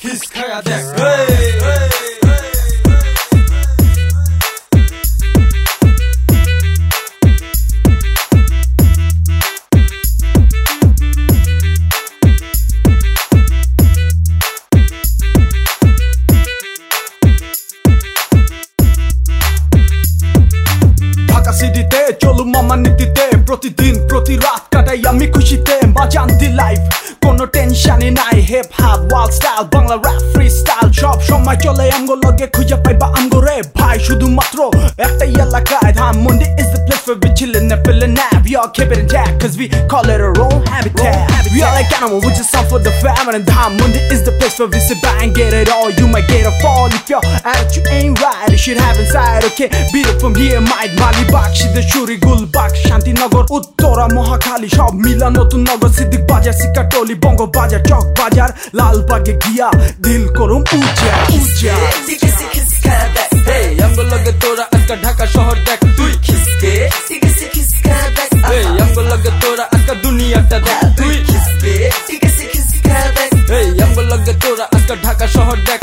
His kayak deck. Hey, hey. সিডিতে চলুম আমার নীতিতে প্রতিদিন প্রতি রাত কাটাই আমি খুশিতে বাজান দি লাইফ কোনো টেনশনই নাই। হেপ হাপ ওয়াল style Bangla rap free style সব সময় চলে। আঙ্গো লগে খুঁজে পাইবা আঙ্গো রে ভাই, শুধুমাত্র একটাই এলাকায় Dhanmondi is the where we chillin' and feelin' we all keep it intact cause we call it our own habitat habitat. we are like animals we just out for the family and Dhanmondi is the place where we sit back and get it all you might get a fall if your attitude ain't right it should have inside okay beat it from here might Malibagh Siddheswari Gulbagh Shantinagar Uttara Mohakhali সব মিলা নতুন নগর সিদ্দিক বাজার সিকাটলি বঙ্গ বাজার চক বাজার লালবাগে গিয়া দিল করুম উজা উজা Hey, আমগো লগে তোরা আজকা ঢাকা শহর দেখ তুই। খিসকে? আমগো লগে তোরা আজকা দুনিয়াটা দেখ তুই খিসকে? Hey, আমগো লগে তোরা আজকা ঢাকা শহর দেখ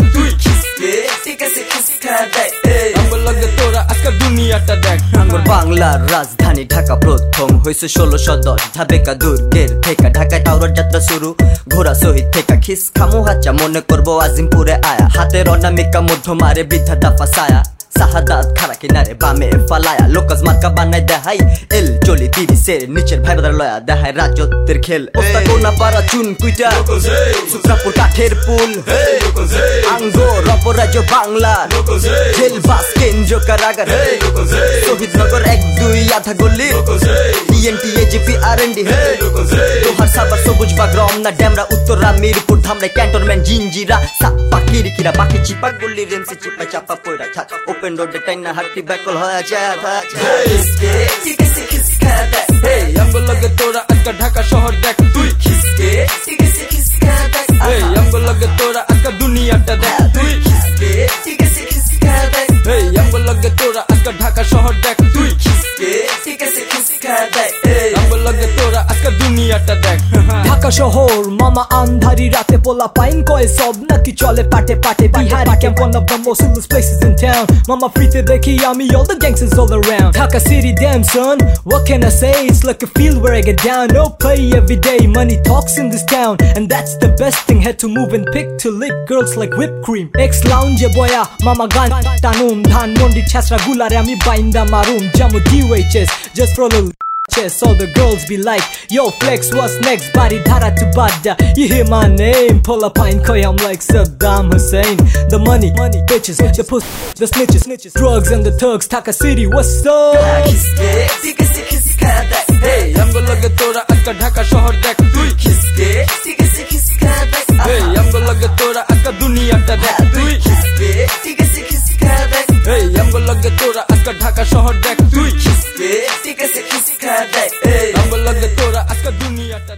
লগে তোরা আজকা দুনিয়াটা দেখ। আঙ্গুর বাংলার রাজধানী ঢাকা প্রথম হয়েছে ষোলোশো দশ ঢাবেকা দুর্গের থেকে ঢাকায় টাউরার যাত্রা শুরু। ঘোড়া শহীদ থেকে খিস খামু হাচ্চা মনে করব আজিমপুরে আয়া। হাতের অনামিকা মধ্য মারে বৃদ্ধা দাফা সায়া সাহাদাত খারা কিনারে বামে ফালায়া। লোকাজ মার্কা বানাই দেখাই এল চলি তিরিশের নিচের ভাই বাদার লয়া। দেখায় রাজত্বের খেল। ওস্তা কোনা পাড়া চুন কুইটা সুত্রাপুর কাঠের পুল। আঙ্গোর অপরাজ্য বাংলা। জেল বাস কেন্দ্র কারাগার শহীদনগর এক দুই আধা গল্লি টিএনটি এজিপি আর এন ডি লোহার সাবার সবুজ বাগ রমনা ড্যামরা উত্তরা মিরপুর ধামরা ক্যান্টনমেন্ট জিঞ্জিরা সাপ্পা কিরিকিরা বাকি চিপা গল্লি রেমসে চিপা চাপা পয়রা ছাচ ওপেন রোডে টাইনা হাট্টি ব্যাকল হয়ে যায় তোরা আজকা ঢাকা শহর দেখ। তুই খিসকে ঢাকা শহর মামা আন্ধারি রাতে পোলা পাইন কয় সব নাকি চলে পাটে পাটে Bihari camp one of the most illest places in town মামা ফ্রিতে দেখি আমি all the gangsters all around Dhaka city damn son what can I say it's like a field where I get down no play every day money talks in this town and that's the best thing had to move and pick to lick girls like whipped cream ex lounge boya মামা গান টানুম ধান মন্ডি ছাসরা গুলারে আমি বাইন্দা মারুম জামু DHS just for a little chest All the girls be like, yo flex what's next Body dhara to badda, you hear my name Pull up pine koi, I'm like Saddam Hussein The money, money, bitches, the pussy, the snitches, snitches Drugs and the thugs, Taka City, what's up? Hey, I'm gonna look at Tora, Akka Dhaka, Shohar, শহর দেখ তুই। খিসকে ঠিক আছে খিসকা দেখ আমার লাগে তোরা আজকে দুনিয়াটা